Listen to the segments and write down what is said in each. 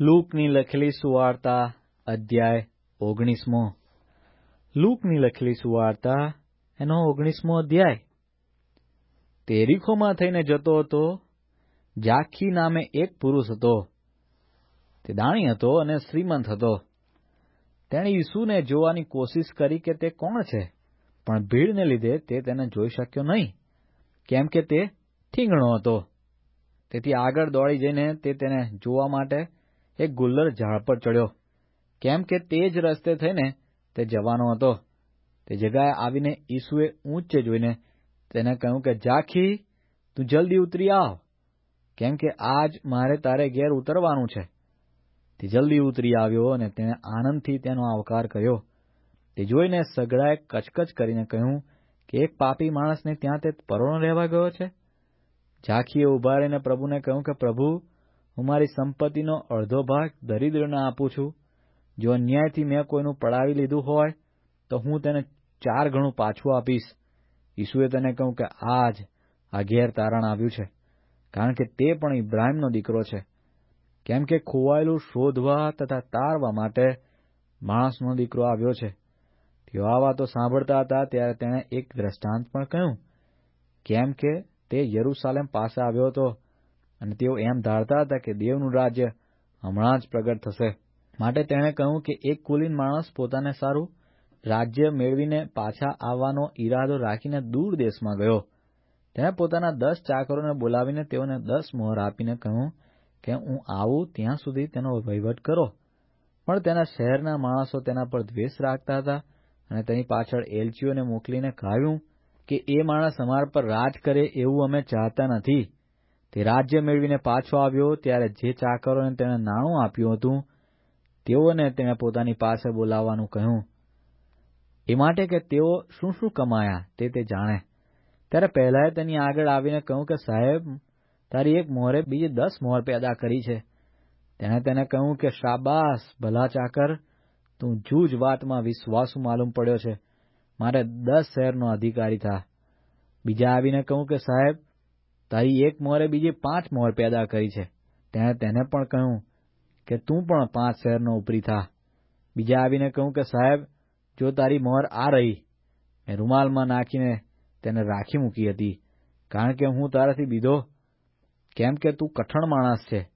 લૂકની લખેલી સુવાર્તા અધ્યાય ઓગણીસમો. લૂકની લખેલી સુવાર્તા એનો ઓગણીસમો અધ્યાય. તેરીખોમાં થઈને જતો હતો, જાખી નામે એક પુરુષ હતો. તે દાણી હતો અને શ્રીમંત હતો. તેણે ઈસુને જોવાની કોશિશ કરી કે તે કોણ છે, પણ ભીડને લીધે તે તેને જોઈ શક્યો નહીં, કેમ કે તે ઠીંગણો હતો. તેથી આગળ દોડી જઈને તે તેને જોવા માટે એક ગુલ્લર ઝાડ પર ચડ્યો કેમ કે તે જ રસ્તે થઈને તે જવાનો હતો. તે જગાએ આવીને ઈસુએ ઊંચે જોઈને તેને કહ્યું કે, જાખી, તું જલ્દી ઉતરી આવ. કેમ કે આજ મારે તારે ઘેર ઉતરવાનું છે. તે જલ્દી ઉતરી આવ્યો અને તેણે આનંદથી તેનો આવકાર કર્યો. તે જોઈને સગડાએ કચકચ કરીને કહ્યું કે, એક પાપી માણસને ત્યાં તે પરોણો રહેવા ગયો છે? ઝાંખીએ ઊભા રહીને પ્રભુને કહ્યું કે, પ્રભુ હું મારી સંપત્તિનો અડધો ભાગ દરિદ્રને આપું છું. જો અન્યાયથી મેં કોઈનું પડાવી લીધું હોય, તો હું તેને ચાર ગણું પાછું આપીશ. ઈસુએ તેને કહ્યું કે આજ આ ઘેર તારણ આવ્યું છે, કારણ કે તે પણ ઇબ્રાહીમનો દીકરો છે. કેમ કે ખોવાયેલું શોધવા તથા તારવા માટે માણસનો દીકરો આવ્યો છે. તેઓ આ વાતો સાંભળતા હતા ત્યારે તેણે એક દ્રષ્ટાંત પણ કહ્યું, કેમ કે તે યરૂસાલેમ પાસે આવ્યો હતો અને તેઓ એમ ધારતા હતા કે દેવનું રાજ્ય હમણાં જ પ્રગટ થશે. માટે તેણે કહ્યું કે એક કુલીન માણસ પોતાને સારું રાજ્ય મેળવીને પાછા આવવાનો ઈરાદો રાખીને દૂર દેશમાં ગયો. તેણે પોતાના દસ ચાકરોને બોલાવીને તેઓને દસ મોહર આપીને કહ્યું કે હું આવું ત્યાં સુધી તેનો વહીવટ કરો. પણ તેના શહેરના માણસો તેના પર દ્વેષ રાખતા હતા અને તેની પાછળ એલચીઓને મોકલીને કહ્યું કે એ માણસ અમારા પર રાજ કરે એવું અમે ચાહતા નથી. તે રાજ્ય મેળવીને પાછો આવ્યો ત્યારે જે ચાકરોને તેણે નાણું આપ્યું હતું, તેઓને તેણે પોતાની પાસે બોલાવવાનું કહ્યું. એ માટે કે તેઓ શું શું કમાયા તે તે જાણે. ત્યારે પહેલાએ તેની આગળ આવીને કહ્યું કે, સાહેબ, તારી એક મોહરે બીજી દસ મોહર પેદા કરી છે. તેણે તેને કહ્યું કે શાબાસ ભલા ચાકર, તું જૂજ વાતમાં વિશ્વાસુ માલુમ પડ્યો છે. મારે દસ શહેરનો અધિકારી થા. બીજા આવીને કહું કે, સાહેબ તારી એક મોહરે બીજી પાંચ મોહર પેદા કરી છે. તેણે તેને પણ કહ્યું કે તું પણ પાંચ શહેરનો ઉપરી થા. બીજા આવીને કહ્યું કે સાહેબ, જો તારી મોહર આ રહી, મેં રૂમાલમાં નાખીને તેને રાખી મૂકી હતી. કારણ કે હું તારાથી બીધો, કેમ કે તું કઠણ માણસ છે.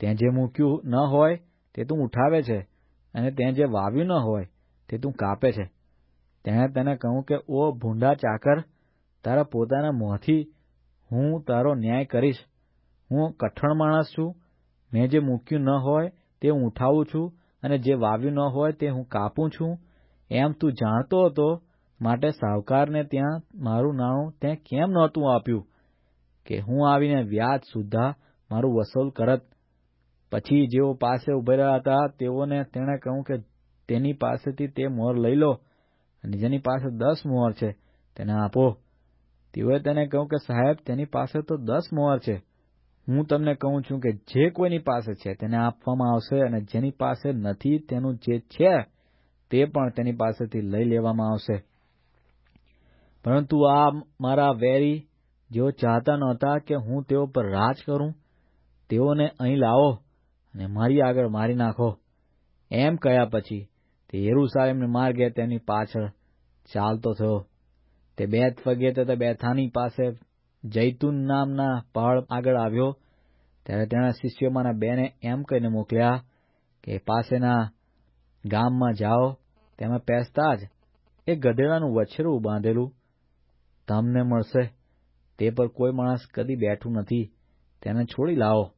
તે જે મૂક્યું ન હોય, તે તું ઉઠાવે છે, અને તે જે વાવ્યું ન હોય, તે તું કાપે છે. તેણે તેને કહ્યું કે, ઓ ભૂંડા ચાકર, તારા પોતાના મોંથી હું તારો ન્યાય કરીશ. હું કઠણ માણસ છું. મેં જે મૂક્યું ન હોય તે હું ઉઠાવું છું અને જે વાવ્યું ન હોય તે હું કાપું છું. એમ તું જાણતો હતો માટે સાવકારને ત્યાં મારું નાણું તે કેમ નહોતું આપ્યું? કે હું આવીને વ્યાજ સુદ્ધા મારું વસૂલ કરત. પછી જેઓ પાસે ઉભેલા હતા તેઓને તેણે કહ્યું કે તેની પાસેથી તે મોહર લઈ લો. અને જેની પાસે દસ મોહર છે તેને આપો. તેઓએ તેને કહ્યું કે સાહેબ, તેની પાસે તો દસ મોહર છે. હું તમને કહું છું કે જે કોઈની પાસે છે, તેને આપવામાં આવશે અને જેની પાસે નથી તેનું જે છે, તે પણ તેની પાસેથી લઈ લેવામાં આવશે. પરંતુ આ મારા વેરી જેઓ ચાહતા નહોતા કે હું તેઓ પર રાજ કરું, તેઓને અહીં લાવો અને મારી આગળ મારી નાખો. એમ કહ્યા પછી તે યેરુસાલેમને માર્ગે તેની પાછળ ચાલતો થયો. તે બેત ફગે તથા બેથાની પાસે જૈતુન નામના પહાડ આગળ આવ્યો. ત્યારે તેના શિષ્યોમાંના બેને એમ કહીને મોકલ્યા કે, પાસેના ગામમાં જાઓ. તેમાં પેસતા જ એક ગધેડાનું વછેરું બાંધેલું તમને મળશે. તે પર કોઈ માણસ કદી બેઠું નથી. તેને છોડી લાવો.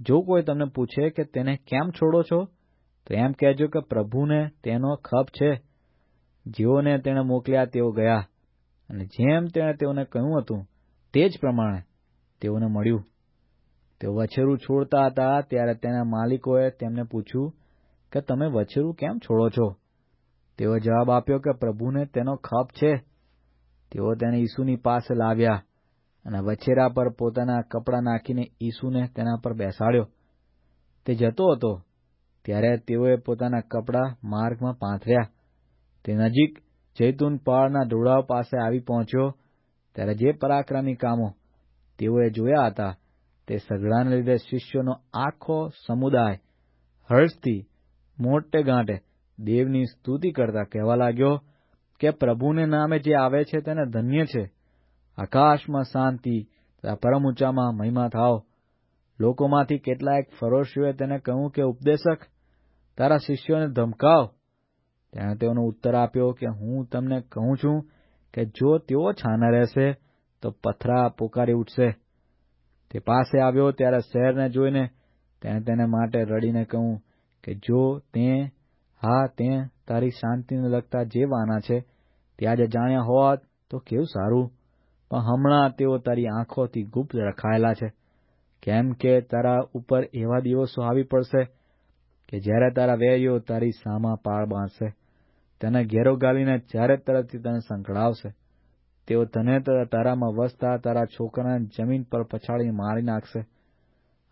જો કોઈ તમને પૂછે કે તેને કેમ છોડો છો, તો એમ કહેજો કે પ્રભુને તેનો ખપ છે. જેઓને તેણે મોકલ્યા તેઓ ગયા. અને જેમ તેણે તેઓને કહ્યું હતું, તે જ પ્રમાણે તેઓને મળ્યું. તેઓ વછેરું છોડતા હતા, ત્યારે તેના માલિકોએ તેમને પૂછ્યું કે, તમે વછેરું કેમ છોડો છો? તેઓએ જવાબ આપ્યો કે, પ્રભુને તેનો ખપ છે. તેઓ તેને ઈસુની પાસે લાવ્યા અને વછેરા પર પોતાના કપડાં નાખીને ઈસુને તેના પર બેસાડ્યો. તે જતો હતો, ત્યારે તેઓએ પોતાના કપડાં માર્ગમાં પાથર્યા. તે નજીક જૈતુન પહાડના ઢોળાવ પાસે આવી પહોંચ્યો. ત્યારે જે પરાક્રમી કામો તેઓએ જોયા હતા, તે સઘળાને લીધે શિષ્યોનો આખો સમુદાય હર્ષથી મોટે ગાંઠે દેવની સ્તુતિ કરતા કહેવા લાગ્યો કે પ્રભુને નામે જે આવે છે તેને ધન્ય છે. આકાશમાં શાંતિ તથા પરમ ઊંચામાં મહિમા થાવ લોકોમાંથી કેટલાક ફરોશીઓએ તેને કહ્યું કે ઉપદેશક, તારા શિષ્યોને ધમકાવ તેણે તેઓનો ઉત્તર આપ્યો કે હું તમને કહું છું કે જો તેઓ છાના રહેશે, તો પથરા પોકારી ઉઠશે. તે પાસે આવ્યો ત્યારે શહેરને જોઈને તેણે તેને માટે રડીને કહ્યું કે જો તે, હા, તે તારી શાંતિને લગતા જે વાના છે, તે આજે જાણ્યા હોત તો કેવું સારું. પણ હમણાં તેઓ તારી આંખોથી ગુપ્ત રખાયેલા છે. કેમ કે તારા ઉપર એવા દિવસો આવી પડશે કે જ્યારે તારા વેરીઓ તારી સામા પાળ બાંધશે. તને ઘેરો ગાલીને ચારે તરફથી તને સંકળાવશે. તેઓ તને તારામાં વસતા તારા છોકરાને જમીન પર પછાડીને મારી નાખશે.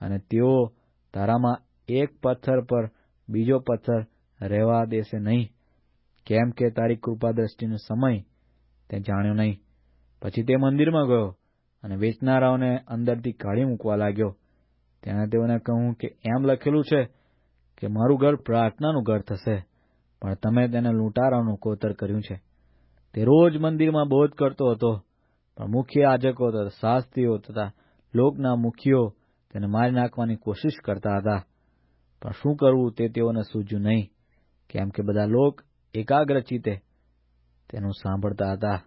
અને તેઓ તારામાં એક પથ્થર પર બીજો પથ્થર રહેવા દેશે નહીં. કેમ કે તારી કૃપા દ્રષ્ટિનો સમય તે જાણ્યો નહીં. પછી તે મંદિરમાં ગયો અને વેચનારાઓને અંદરથી કાઢી મૂકવા લાગ્યો. તેણે તેઓને કહ્યું કે એમ લખેલું છે કે મારું ઘર પ્રાર્થનાનું ઘર થશે. પણ તમે તેને લૂંટારાનું કોતર કર્યું છે. તે રોજ મંદિરમાં બોધ કરતો હતો, પણ મુખ્ય યાજકો તથા શાસ્ત્રીઓ તથા લોકના મુખીઓ તેને મારી નાખવાની કોશિશ કરતા હતા. પણ શું કરવું તે તેઓને સૂજ્યું નહીં, કેમ કે બધા લોક એકાગ્ર ચિત્તે તેનું સાંભળતા હતા.